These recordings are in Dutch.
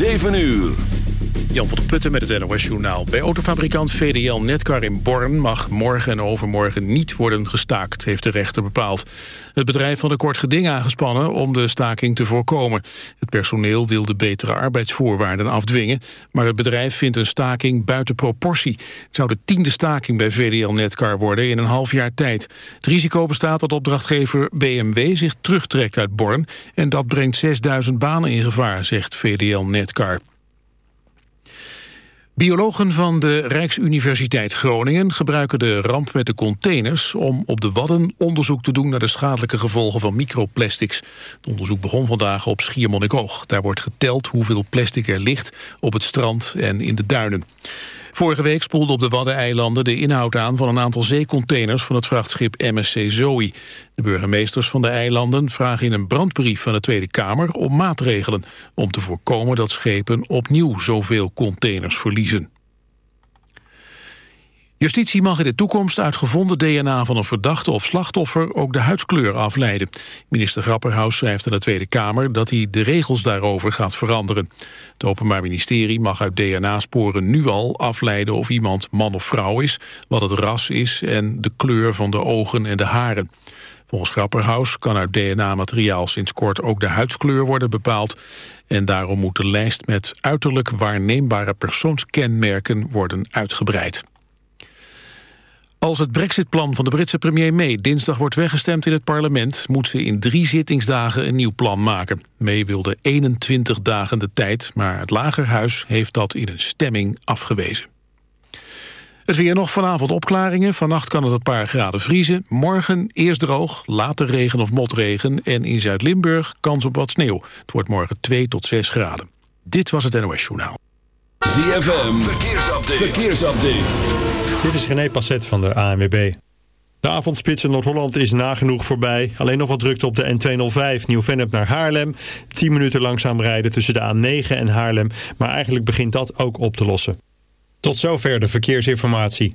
7 uur. Jan van der Putten met het NOS Journaal. Bij autofabrikant VDL Netcar in Born mag morgen en overmorgen niet worden gestaakt, heeft de rechter bepaald. Het bedrijf had een kort geding aangespannen om de staking te voorkomen. Het personeel wil de betere arbeidsvoorwaarden afdwingen, maar het bedrijf vindt een staking buiten proportie. Het zou de tiende staking bij VDL Netcar worden in een half jaar tijd. Het risico bestaat dat opdrachtgever BMW zich terugtrekt uit Born en dat brengt 6000 banen in gevaar, zegt VDL Netcar. Biologen van de Rijksuniversiteit Groningen gebruiken de ramp met de containers om op de Wadden onderzoek te doen naar de schadelijke gevolgen van microplastics. Het onderzoek begon vandaag op Schiermonnikoog. Daar wordt geteld hoeveel plastic er ligt op het strand en in de duinen. Vorige week spoelde op de Waddeneilanden de inhoud aan van een aantal zeecontainers van het vrachtschip MSC Zoe. De burgemeesters van de eilanden vragen in een brandbrief van de Tweede Kamer om maatregelen om te voorkomen dat schepen opnieuw zoveel containers verliezen. Justitie mag in de toekomst uit gevonden DNA van een verdachte of slachtoffer ook de huidskleur afleiden. Minister Grapperhaus schrijft aan de Tweede Kamer dat hij de regels daarover gaat veranderen. Het Openbaar Ministerie mag uit DNA-sporen nu al afleiden of iemand man of vrouw is, wat het ras is en de kleur van de ogen en de haren. Volgens Grapperhaus kan uit DNA-materiaal sinds kort ook de huidskleur worden bepaald. En daarom moet de lijst met uiterlijk waarneembare persoonskenmerken worden uitgebreid. Als het brexitplan van de Britse premier May dinsdag wordt weggestemd in het parlement... moet ze in drie zittingsdagen een nieuw plan maken. May wilde 21 dagen de tijd, maar het Lagerhuis heeft dat in een stemming afgewezen. Het weer nog vanavond opklaringen. Vannacht kan het een paar graden vriezen. Morgen eerst droog, later regen of motregen... en in Zuid-Limburg kans op wat sneeuw. Het wordt morgen 2 tot 6 graden. Dit was het NOS Journaal. ZFM, verkeersupdate. Dit is René Passet van de ANWB. De avondspits in Noord-Holland is nagenoeg voorbij. Alleen nog wat drukte op de N205 Nieuw-Vennep naar Haarlem. 10 minuten langzaam rijden tussen de A9 en Haarlem. Maar eigenlijk begint dat ook op te lossen. Tot zover de verkeersinformatie.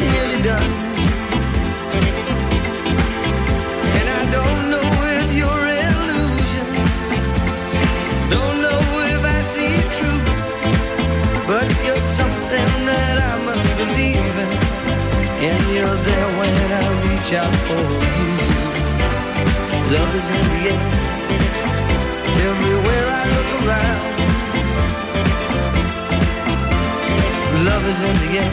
Nearly done. And I don't know if you're illusion, don't know if I see true, but you're something that I must believe in, and you're there when I reach out for you. Love is in the air, everywhere I look around. Love is in the air,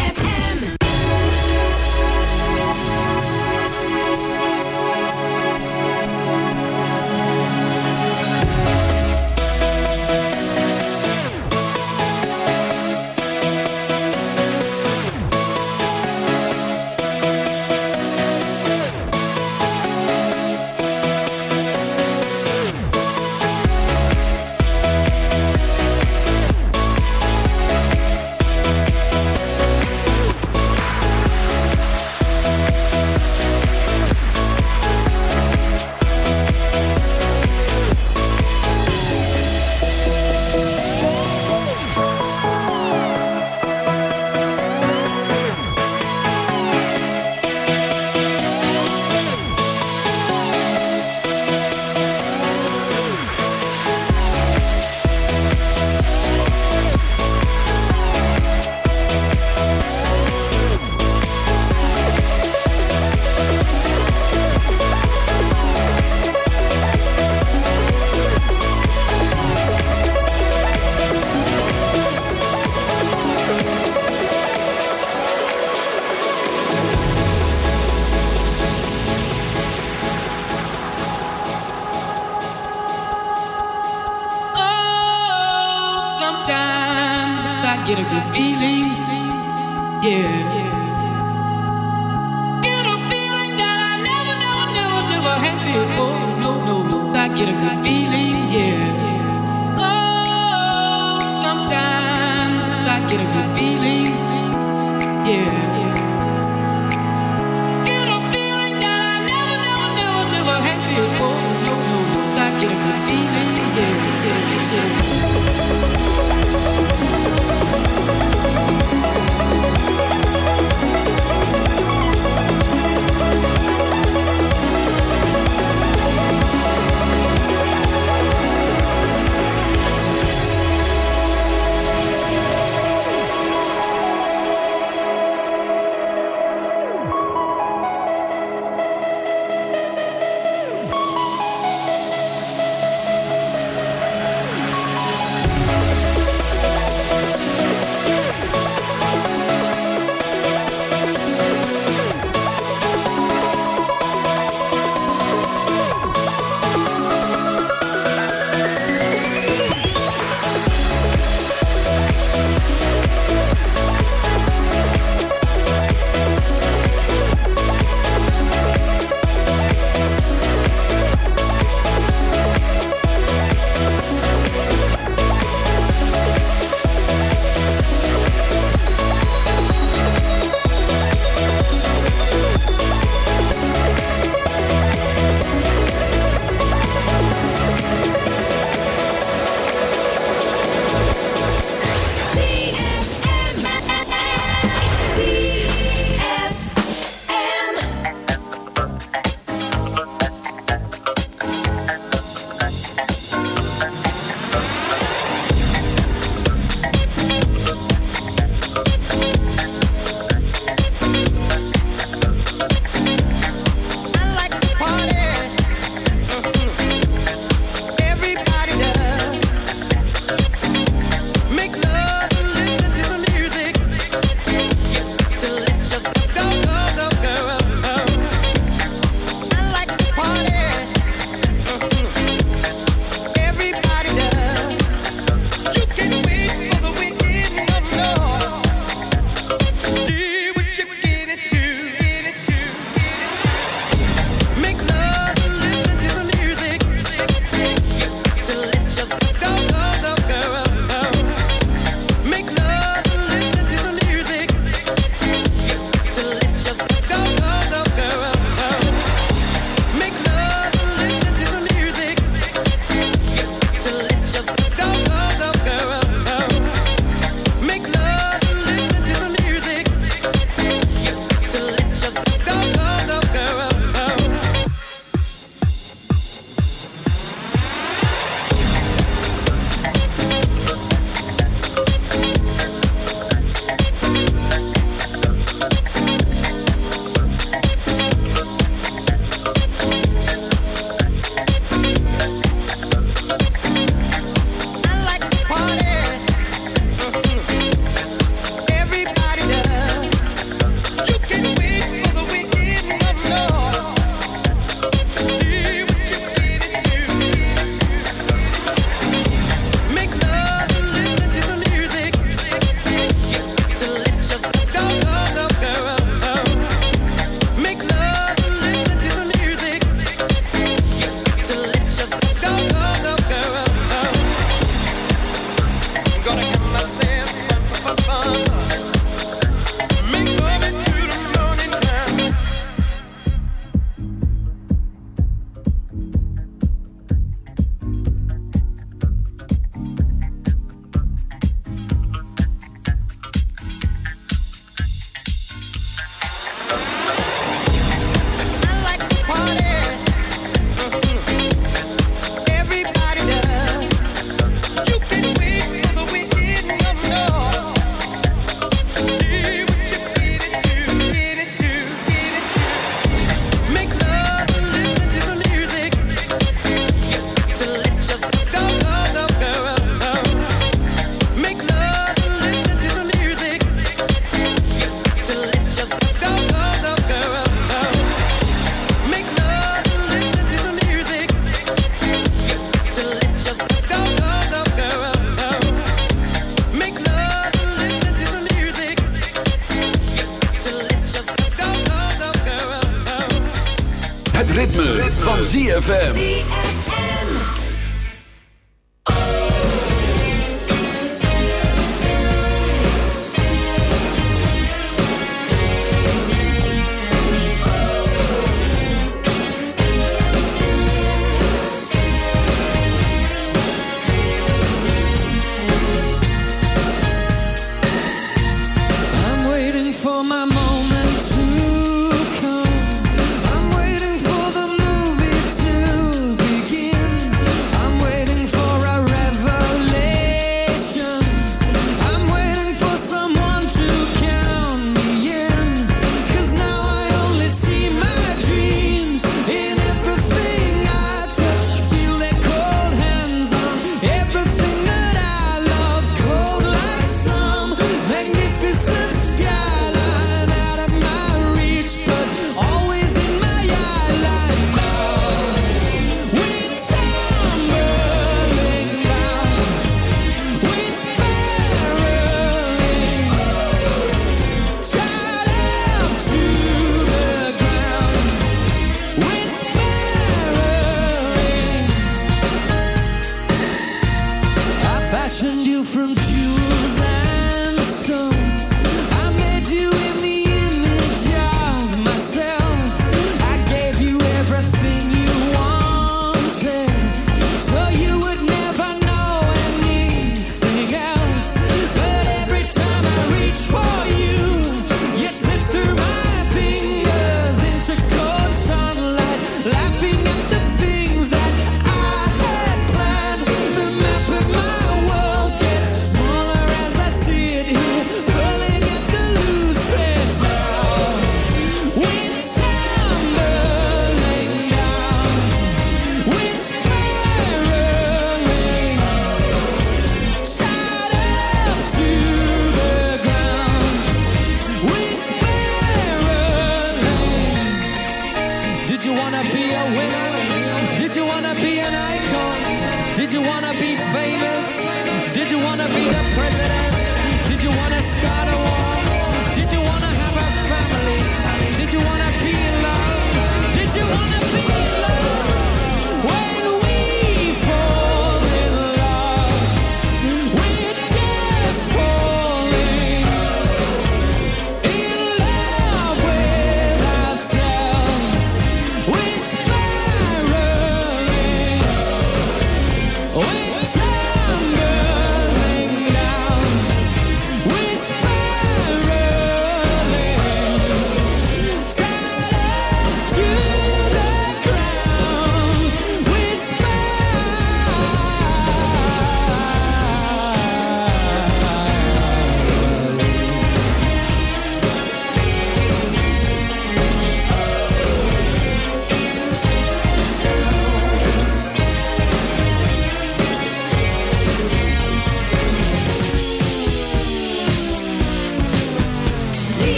ZFM.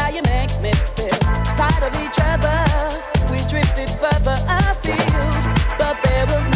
how you make me feel. Tired of each other, we drifted further afield, but there was no